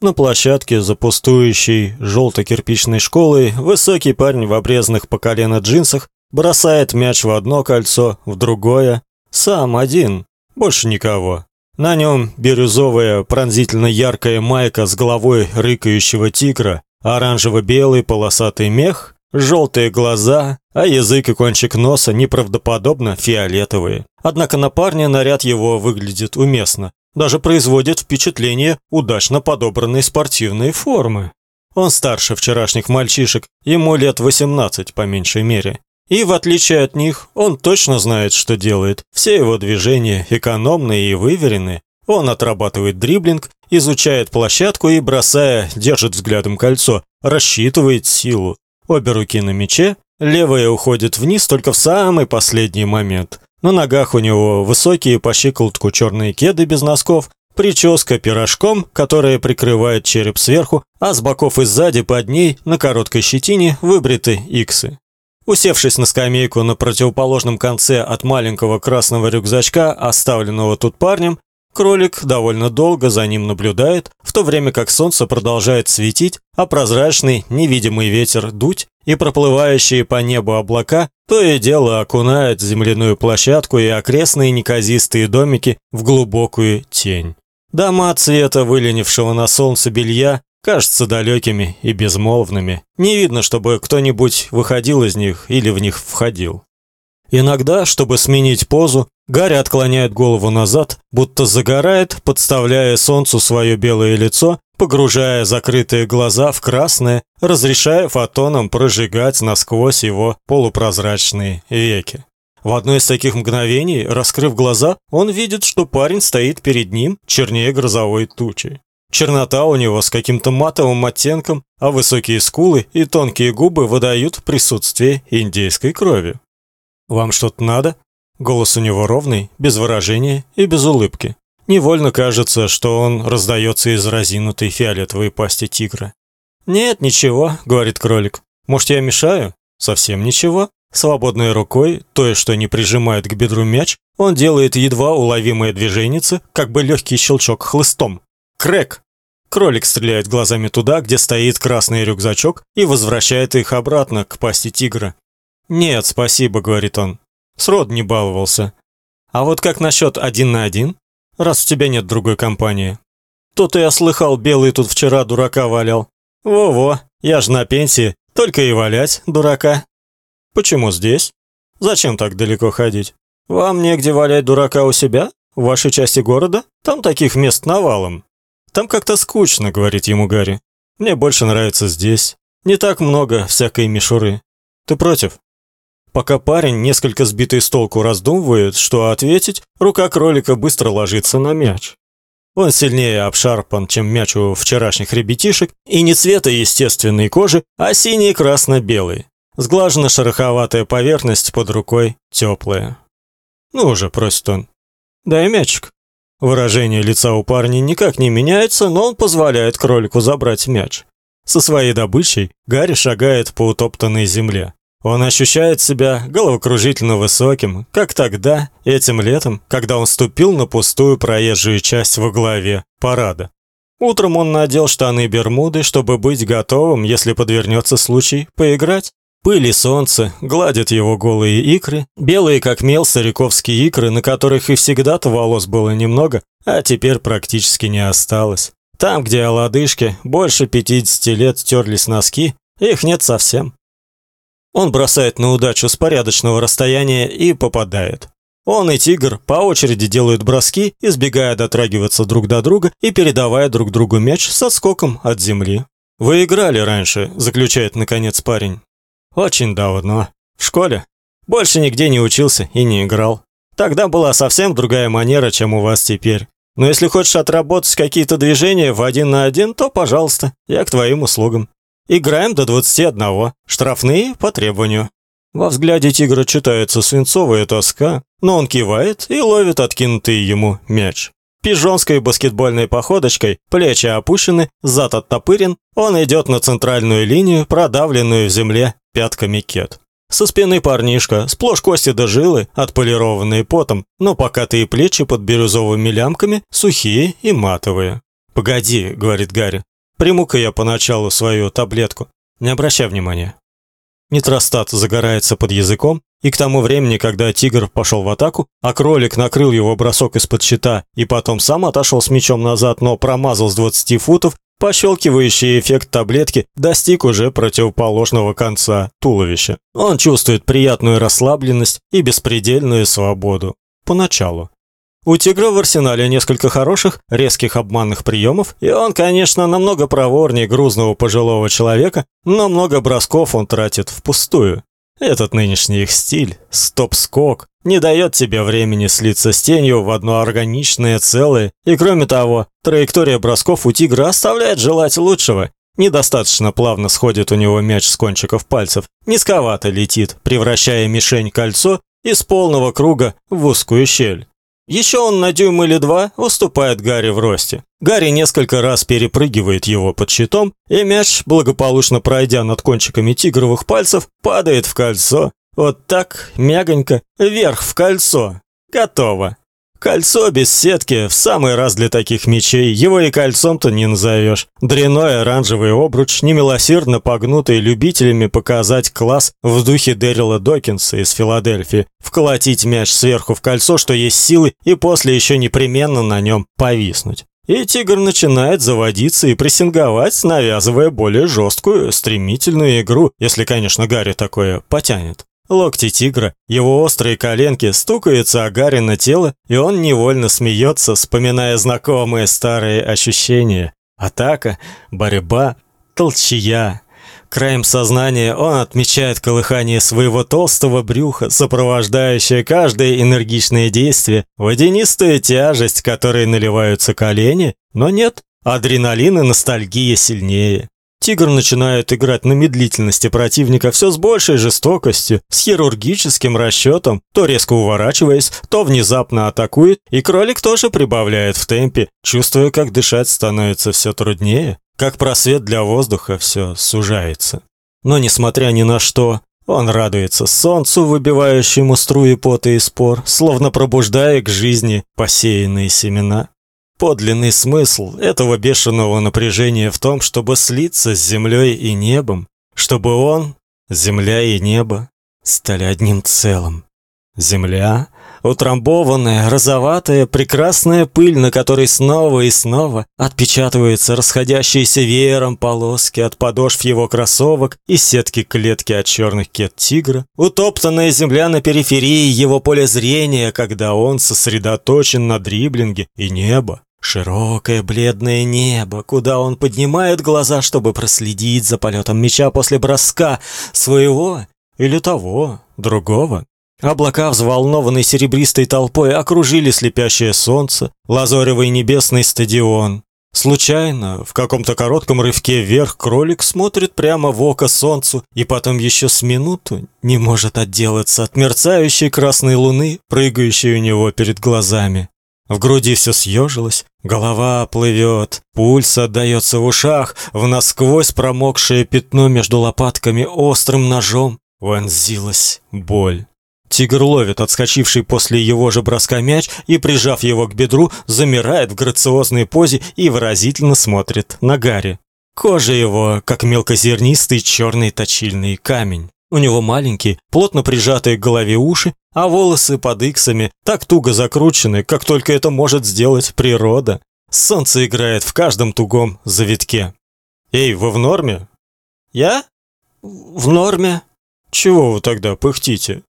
На площадке за пустующей желто-кирпичной школой высокий парень в обрезанных по колено джинсах бросает мяч в одно кольцо, в другое. Сам один, больше никого. На нем бирюзовая пронзительно яркая майка с головой рыкающего тигра, оранжево-белый полосатый мех, желтые глаза, а язык и кончик носа неправдоподобно фиолетовые. Однако на парне наряд его выглядит уместно, даже производит впечатление удачно подобранной спортивной формы. Он старше вчерашних мальчишек, ему лет 18 по меньшей мере. И в отличие от них, он точно знает, что делает. Все его движения экономные и выверенные. Он отрабатывает дриблинг, изучает площадку и, бросая, держит взглядом кольцо, рассчитывает силу. Обе руки на мяче, левая уходит вниз только в самый последний момент. На ногах у него высокие по щиколотку черные кеды без носков, прическа пирожком, которая прикрывает череп сверху, а с боков и сзади под ней на короткой щетине выбриты иксы. Усевшись на скамейку на противоположном конце от маленького красного рюкзачка, оставленного тут парнем, кролик довольно долго за ним наблюдает, в то время как солнце продолжает светить, а прозрачный невидимый ветер дуть, и проплывающие по небу облака то и дело окунают земляную площадку и окрестные неказистые домики в глубокую тень. Дома цвета выленившего на солнце белья кажутся далекими и безмолвными. Не видно, чтобы кто-нибудь выходил из них или в них входил. Иногда, чтобы сменить позу, Гарри отклоняет голову назад, будто загорает, подставляя солнцу свое белое лицо, погружая закрытые глаза в красное, разрешая фотонам прожигать насквозь его полупрозрачные веки. В одно из таких мгновений, раскрыв глаза, он видит, что парень стоит перед ним, чернее грозовой тучи. Чернота у него с каким-то матовым оттенком, а высокие скулы и тонкие губы выдают присутствие индейской крови. «Вам что-то надо?» Голос у него ровный, без выражения и без улыбки. Невольно кажется, что он раздается из разинутой фиолетовой пасти тигра. «Нет, ничего», — говорит кролик. «Может, я мешаю?» «Совсем ничего». Свободной рукой, той, что не прижимает к бедру мяч, он делает едва уловимое движение, как бы легкий щелчок хлыстом. Крэк! Кролик стреляет глазами туда, где стоит красный рюкзачок, и возвращает их обратно к пасти тигра. «Нет, спасибо», — говорит он. Срод не баловался. А вот как насчет один на один? Раз у тебя нет другой компании. То-то я слыхал, белый тут вчера дурака валял. Во-во, я ж на пенсии, только и валять, дурака. Почему здесь? Зачем так далеко ходить? Вам негде валять дурака у себя? В вашей части города? Там таких мест навалом. Там как-то скучно, говорит ему Гарри. Мне больше нравится здесь. Не так много всякой мишуры. Ты против? Пока парень, несколько сбитый с толку, раздумывает, что ответить, рука кролика быстро ложится на мяч. Он сильнее обшарпан, чем мяч у вчерашних ребятишек, и не цвета естественной кожи, а синий красно-белый. Сглажена шероховатая поверхность под рукой, теплая. «Ну уже», — просит он. «Дай мячик». Выражение лица у парня никак не меняется, но он позволяет кролику забрать мяч. Со своей добычей Гарри шагает по утоптанной земле. Он ощущает себя головокружительно высоким, как тогда, этим летом, когда он ступил на пустую проезжую часть во главе парада. Утром он надел штаны и бермуды, чтобы быть готовым, если подвернется случай, поиграть. Пыль и солнце гладят его голые икры, белые как мел стариковские икры, на которых и всегда-то волос было немного, а теперь практически не осталось. Там, где о лодыжке больше 50 лет терлись носки, их нет совсем. Он бросает на удачу с порядочного расстояния и попадает. Он и тигр по очереди делают броски, избегая дотрагиваться друг до друга и передавая друг другу мяч со скоком от земли. «Вы играли раньше», – заключает наконец парень. «Очень давно. В школе. Больше нигде не учился и не играл. Тогда была совсем другая манера, чем у вас теперь. Но если хочешь отработать какие-то движения в один на один, то, пожалуйста, я к твоим услугам. Играем до 21. Штрафные по требованию. Во взгляде тигра читается свинцовая тоска, но он кивает и ловит откинутый ему мяч. Пижонской баскетбольной походочкой, плечи опущены, зад оттопырен, он идет на центральную линию, продавленную в земле пятками кет. Со спины парнишка, сплошь кости до жилы, отполированные потом, но покатые плечи под бирюзовыми лямками, сухие и матовые. «Погоди», — говорит Гарри, Приму-ка я поначалу свою таблетку. Не обращай внимания. Нитростат загорается под языком, и к тому времени, когда тигр пошел в атаку, а кролик накрыл его бросок из-под щита и потом сам отошел с мечом назад, но промазал с 20 футов, пощелкивающий эффект таблетки достиг уже противоположного конца туловища. Он чувствует приятную расслабленность и беспредельную свободу. Поначалу. У тигра в арсенале несколько хороших, резких обманных приемов, и он, конечно, намного проворнее грузного пожилого человека, но много бросков он тратит впустую. Этот нынешний их стиль, стоп-скок, не дает тебе времени слиться с тенью в одно органичное целое, и кроме того, траектория бросков у тигра оставляет желать лучшего. Недостаточно плавно сходит у него мяч с кончиков пальцев, низковато летит, превращая мишень кольцо из полного круга в узкую щель. Еще он на дюйм или два уступает Гарри в росте. Гарри несколько раз перепрыгивает его под щитом, и мяч, благополучно пройдя над кончиками тигровых пальцев, падает в кольцо. Вот так, мягонько, вверх в кольцо. Готово. Кольцо без сетки в самый раз для таких мечей, его и кольцом-то не назовешь. Дряной оранжевый обруч, немилосердно погнутый любителями показать класс в духе Дэрила Докинса из Филадельфии. Вколотить мяч сверху в кольцо, что есть силы, и после еще непременно на нем повиснуть. И тигр начинает заводиться и прессинговать, навязывая более жесткую, стремительную игру, если, конечно, Гарри такое потянет. Локти тигра, его острые коленки стукаются о Гарри на тело, и он невольно смеется, вспоминая знакомые старые ощущения. Атака, борьба, толчья. Краем сознания он отмечает колыхание своего толстого брюха, сопровождающее каждое энергичное действие, водянистую тяжесть, которой наливаются колени, но нет, адреналин и ностальгия сильнее. Тигр начинает играть на медлительности противника все с большей жестокостью, с хирургическим расчетом, то резко уворачиваясь, то внезапно атакует, и кролик тоже прибавляет в темпе, чувствуя, как дышать становится все труднее, как просвет для воздуха все сужается. Но несмотря ни на что, он радуется солнцу, выбивающему струи пота и спор, словно пробуждая к жизни посеянные семена. Подлинный смысл этого бешеного напряжения в том, чтобы слиться с землей и небом, чтобы он, земля и небо, стали одним целым. Земля, утрамбованная, розоватая, прекрасная пыль, на которой снова и снова отпечатываются расходящиеся веером полоски от подошв его кроссовок и сетки клетки от черных кет тигра, утоптанная земля на периферии его поля зрения, когда он сосредоточен на дриблинге и небо, Широкое бледное небо, куда он поднимает глаза, чтобы проследить за полетом меча после броска своего или того, другого. Облака, взволнованные серебристой толпой, окружили слепящее солнце, лазоревый небесный стадион. Случайно, в каком-то коротком рывке вверх кролик смотрит прямо в око солнцу и потом еще с минуту не может отделаться от мерцающей красной луны, прыгающей у него перед глазами. В груди все съежилось, голова плывет, пульс отдается в ушах, в насквозь промокшее пятно между лопатками острым ножом вонзилась боль. Тигр ловит отскочивший после его же броска мяч и, прижав его к бедру, замирает в грациозной позе и выразительно смотрит на Гарри. Кожа его, как мелкозернистый черный точильный камень. У него маленькие, плотно прижатые к голове уши, а волосы под иксами так туго закручены, как только это может сделать природа. Солнце играет в каждом тугом завитке. Эй, вы в норме? Я? В норме. Чего вы тогда пыхтите?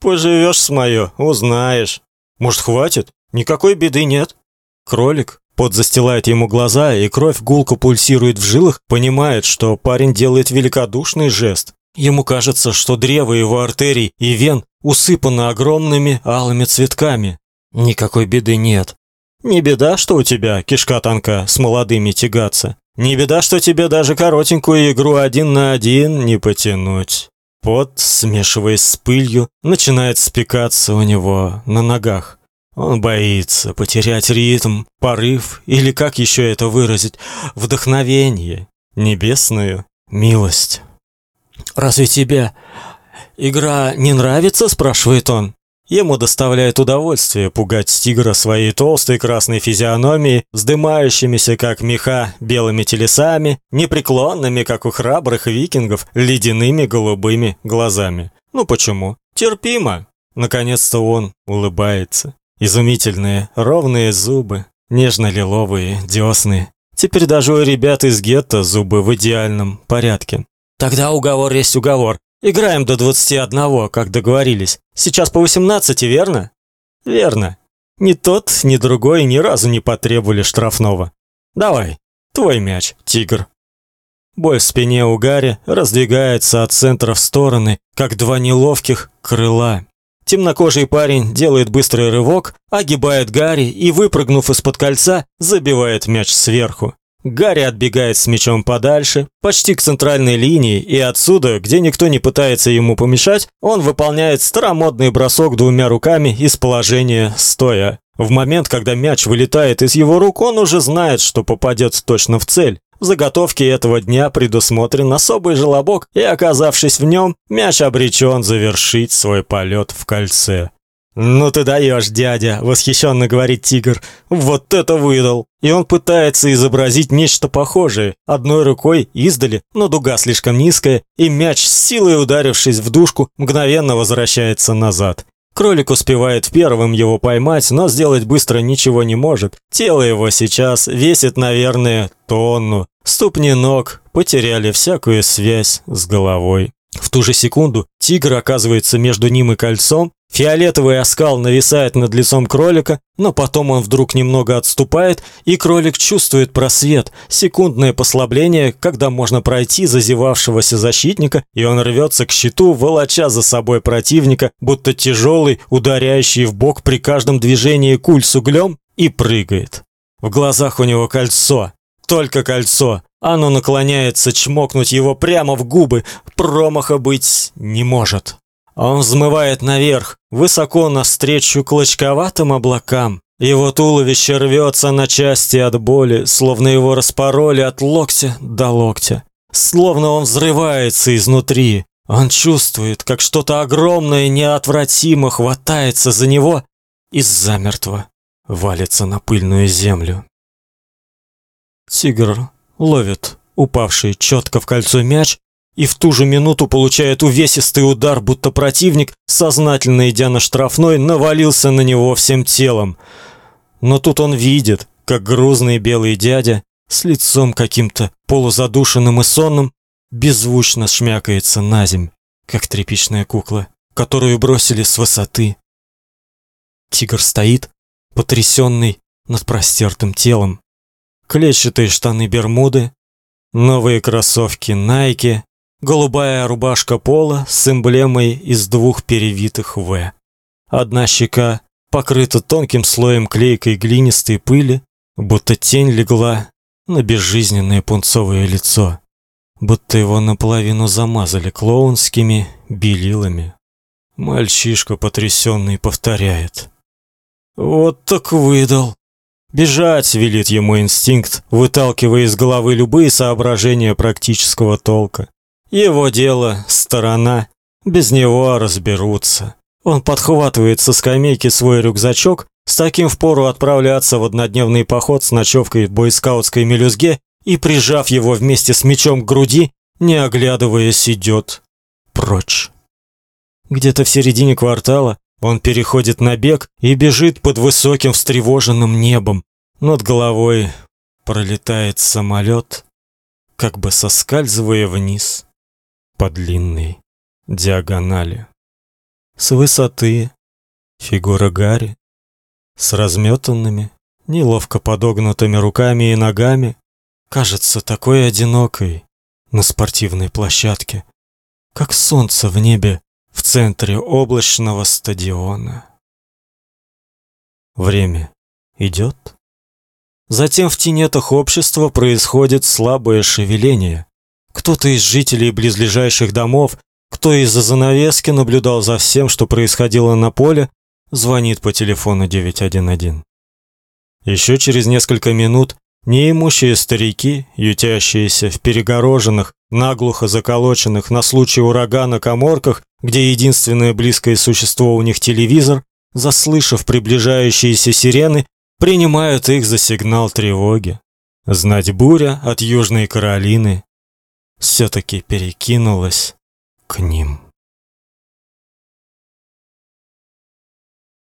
Поживешь с моё, узнаешь. Может, хватит? Никакой беды нет. Кролик Пот застилает ему глаза, и кровь гулко пульсирует в жилах, понимает, что парень делает великодушный жест. Ему кажется, что древо его артерий и вен усыпано огромными алыми цветками. Никакой беды нет. Не беда, что у тебя кишка тонка с молодыми тягаться. Не беда, что тебе даже коротенькую игру один на один не потянуть. Пот, смешиваясь с пылью, начинает спекаться у него на ногах. Он боится потерять ритм, порыв или как еще это выразить, вдохновение, небесную милость. «Разве тебе игра не нравится?» – спрашивает он. Ему доставляет удовольствие пугать тигра своей толстой красной физиономией, вздымающимися, как меха, белыми телесами, непреклонными, как у храбрых викингов, ледяными голубыми глазами. Ну почему? Терпимо. Наконец-то он улыбается. Изумительные, ровные зубы, нежно-лиловые десны. Теперь даже у ребят из гетто зубы в идеальном порядке. Тогда уговор есть уговор. Играем до 21, как договорились. Сейчас по 18, верно? Верно. Ни тот, ни другой ни разу не потребовали штрафного. Давай, твой мяч, тигр. Боль в спине у Гарри раздвигается от центра в стороны, как два неловких крыла. Темнокожий парень делает быстрый рывок, огибает Гарри и, выпрыгнув из-под кольца, забивает мяч сверху. Гарри отбегает с мячом подальше, почти к центральной линии, и отсюда, где никто не пытается ему помешать, он выполняет старомодный бросок двумя руками из положения стоя. В момент, когда мяч вылетает из его рук, он уже знает, что попадет точно в цель. В заготовке этого дня предусмотрен особый желобок, и оказавшись в нем, мяч обречен завершить свой полет в кольце. «Ну ты даешь, дядя!» – восхищенно говорит тигр. «Вот это выдал!» И он пытается изобразить нечто похожее. Одной рукой издали, но дуга слишком низкая, и мяч, силой ударившись в дужку, мгновенно возвращается назад. Кролик успевает первым его поймать, но сделать быстро ничего не может. Тело его сейчас весит, наверное, тонну. Ступни ног потеряли всякую связь с головой. В ту же секунду тигр оказывается между ним и кольцом, фиолетовый оскал нависает над лицом кролика, но потом он вдруг немного отступает, и кролик чувствует просвет, секундное послабление, когда можно пройти зазевавшегося защитника, и он рвется к щиту, волоча за собой противника, будто тяжелый, ударяющий в бок при каждом движении куль с углем, и прыгает. В глазах у него кольцо, только кольцо. Оно наклоняется чмокнуть его прямо в губы. Промаха быть не может. Он взмывает наверх, высоко навстречу клочковатым облакам. Его туловище рвется на части от боли, словно его распороли от локтя до локтя. Словно он взрывается изнутри. Он чувствует, как что-то огромное неотвратимо хватается за него и замертво валится на пыльную землю. Тигр ловит упавший четко в кольцо мяч и в ту же минуту получает увесистый удар, будто противник, сознательно идя на штрафной, навалился на него всем телом. Но тут он видит, как грузный белый дядя с лицом каким-то полузадушенным и сонным беззвучно шмякается на земь, как тряпичная кукла, которую бросили с высоты. Тигр стоит, потрясенный над простертым телом, клетчатые штаны-бермуды, новые кроссовки Nike, голубая рубашка пола с эмблемой из двух перевитых «В». Одна щека покрыта тонким слоем клейкой глинистой пыли, будто тень легла на безжизненное пунцовое лицо, будто его наполовину замазали клоунскими белилами. Мальчишка потрясенный повторяет. «Вот так выдал!» Бежать велит ему инстинкт, выталкивая из головы любые соображения практического толка. Его дело сторона, без него разберутся. Он подхватывает со скамейки свой рюкзачок, с таким впору отправляться в однодневный поход с ночевкой в бойскаутской мелюзге и, прижав его вместе с мечом к груди, не оглядываясь, идет прочь. Где-то в середине квартала он переходит на бег и бежит под высоким встревоженным небом. Над головой пролетает самолет, как бы соскальзывая вниз по длинной диагонали. С высоты фигура Гарри с разметанными, неловко подогнутыми руками и ногами кажется такой одинокой на спортивной площадке, как солнце в небе в центре облачного стадиона. Время идет. Затем в тенетах общества происходит слабое шевеление. Кто-то из жителей близлежащих домов, кто из-за занавески наблюдал за всем, что происходило на поле, звонит по телефону 911. Еще через несколько минут неимущие старики, ютящиеся в перегороженных, наглухо заколоченных на случай урагана каморках, где единственное близкое существо у них телевизор, заслышав приближающиеся сирены, принимают их за сигнал тревоги. Знать буря от Южной Каролины все таки перекинулась к ним.